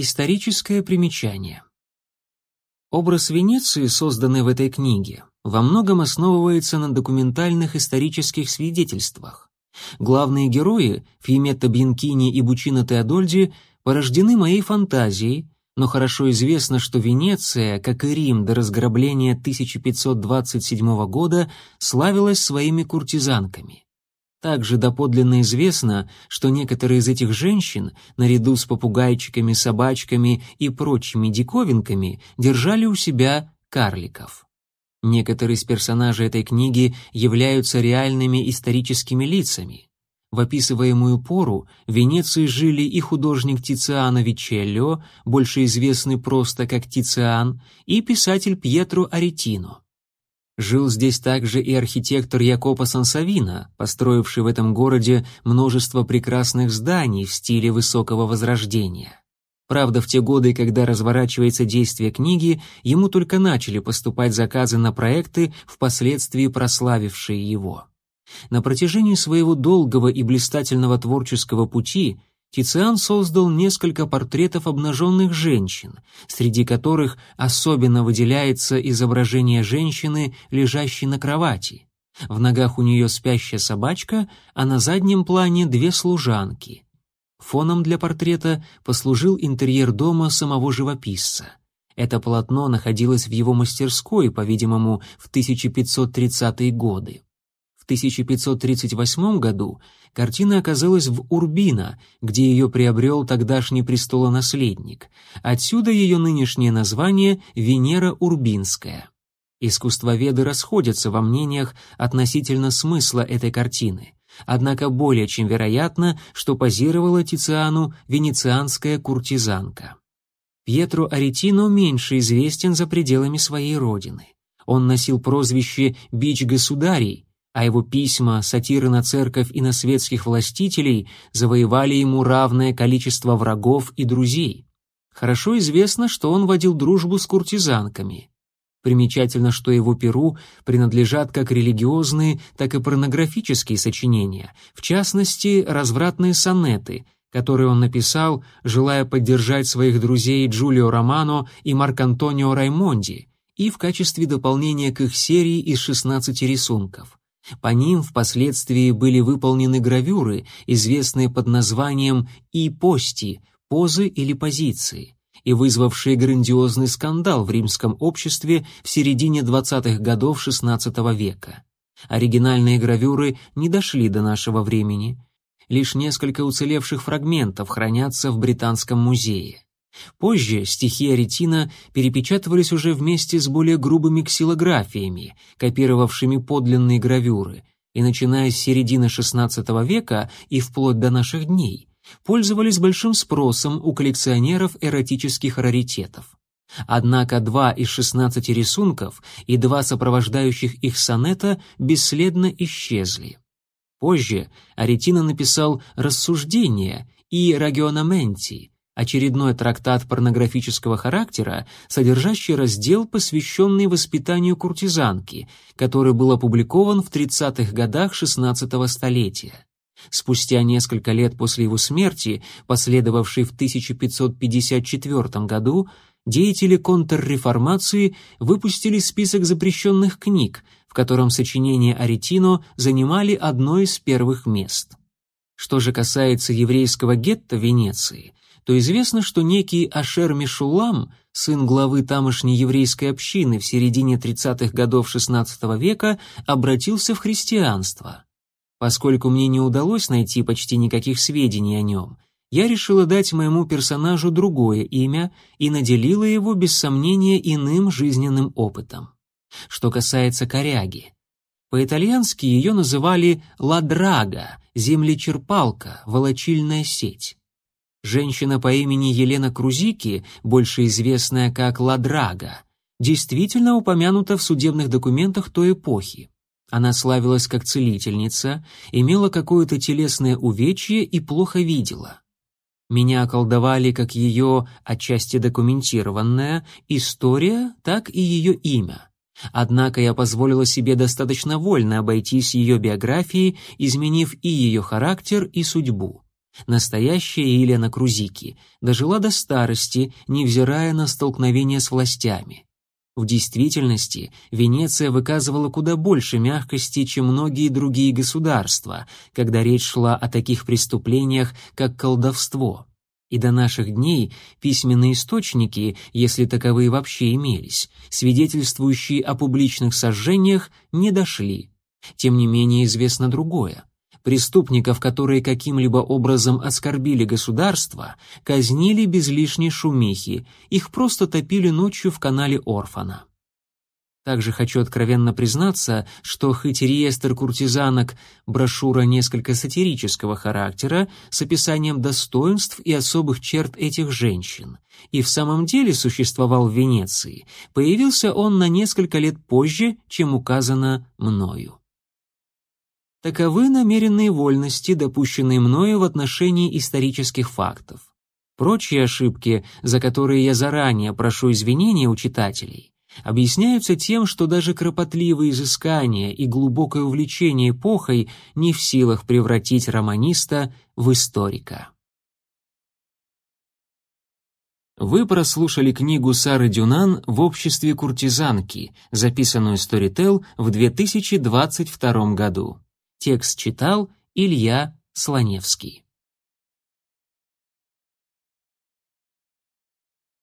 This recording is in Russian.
Историческое примечание. Образ Венеции, созданный в этой книге, во многом основывается на документальных исторических свидетельствах. Главные герои, Фьеметта Бьянкини и Бучино Теодольди, порождены моей фантазией, но хорошо известно, что Венеция, как и Рим до разграбления 1527 года, славилась своими куртизанками. Также доподлинно известно, что некоторые из этих женщин, наряду с попугайчиками, собачками и прочими диковинками, держали у себя карликов. Некоторые из персонажей этой книги являются реальными историческими лицами. В описываемую пору в Венеции жили и художник Тициано Вичеллио, больше известный просто как Тициан, и писатель Пьетро Аретино. Жил здесь также и архитектор Якопо Сансавина, построивший в этом городе множество прекрасных зданий в стиле высокого возрождения. Правда, в те годы, когда разворачивается действие книги, ему только начали поступать заказы на проекты, впоследствии прославившие его. На протяжении своего долгого и блистательного творческого пути Тициан создал несколько портретов обнаженных женщин, среди которых особенно выделяется изображение женщины, лежащей на кровати. В ногах у нее спящая собачка, а на заднем плане две служанки. Фоном для портрета послужил интерьер дома самого живописца. Это полотно находилось в его мастерской, по-видимому, в 1530-е годы. 1538 году картина оказалась в Урбино, где ее приобрел тогдашний престолонаследник. Отсюда ее нынешнее название «Венера Урбинская». Искусствоведы расходятся во мнениях относительно смысла этой картины. Однако более чем вероятно, что позировала Тициану венецианская куртизанка. Пьетро Аретино меньше известен за пределами своей родины. Он носил прозвище «Бич государей», а его письма, сатиры на церковь и на светских властителей завоевали ему равное количество врагов и друзей. Хорошо известно, что он водил дружбу с куртизанками. Примечательно, что его перу принадлежат как религиозные, так и порнографические сочинения, в частности, развратные сонеты, которые он написал, желая поддержать своих друзей Джулио Романо и Марк-Антонио Раймонди, и в качестве дополнения к их серии из 16 рисунков. По ним впоследствии были выполнены гравюры, известные под названием «и-пости» — позы или позиции, и вызвавшие грандиозный скандал в римском обществе в середине 20-х годов XVI века. Оригинальные гравюры не дошли до нашего времени. Лишь несколько уцелевших фрагментов хранятся в Британском музее. Позже стихи Аретина перепечатывались уже вместе с более грубыми ксилографиями, копировавшими подлинные гравюры, и начиная с середины XVI века и вплоть до наших дней, пользовались большим спросом у коллекционеров эротических раритетов. Однако два из 16 рисунков и два сопровождающих их сонета бесследно исчезли. Позже Аретина написал «Рассуждения» и «Рагионаменти», очередной трактат порнографического характера, содержащий раздел, посвященный воспитанию куртизанки, который был опубликован в 30-х годах XVI столетия. Спустя несколько лет после его смерти, последовавшей в 1554 году, деятели контрреформации выпустили список запрещенных книг, в котором сочинения Аретино занимали одно из первых мест. Что же касается еврейского гетто Венеции, то известно, что некий Ашер Мишулам, сын главы тамошней еврейской общины в середине 30-х годов XVI века, обратился в христианство. Поскольку мне не удалось найти почти никаких сведений о нем, я решила дать моему персонажу другое имя и наделила его без сомнения иным жизненным опытом. Что касается коряги. По-итальянски ее называли «ладрага», «землечерпалка», «волочильная сеть». Женщина по имени Елена Крузики, больше известная как Ладрага, действительно упомянута в судебных документах той эпохи. Она славилась как целительница, имела какое-то телесное увечье и плохо видела. Меня околдовали как ее, отчасти документированная, история, так и ее имя. Однако я позволила себе достаточно вольно обойтись ее биографией, изменив и ее характер, и судьбу. Настоящая Елена Крузики дожила до старости, невзирая на столкновения с властями. В действительности Венеция выказывала куда больше мягкости, чем многие другие государства, когда речь шла о таких преступлениях, как колдовство. И до наших дней письменные источники, если таковые вообще имелись, свидетельствующие о публичных сожжениях, не дошли. Тем не менее известно другое. Преступников, которые каким-либо образом оскорбили государство, казнили без лишней шумихи, их просто топили ночью в канале Орфана. Также хочу откровенно признаться, что хоть реестр куртизанок – брошюра несколько сатирического характера с описанием достоинств и особых черт этих женщин, и в самом деле существовал в Венеции, появился он на несколько лет позже, чем указано мною. Таковы намеренные вольности, допущенные мною в отношении исторических фактов. Прочие ошибки, за которые я заранее прошу извинения у читателей, объясняются тем, что даже кропотливые изыскания и глубокое увлечение эпохой не в силах превратить романиста в историка. Вы прослушали книгу Сары Дюнан «В обществе куртизанки», записанную Storytel в 2022 году. Текст читал Илья Слоневский.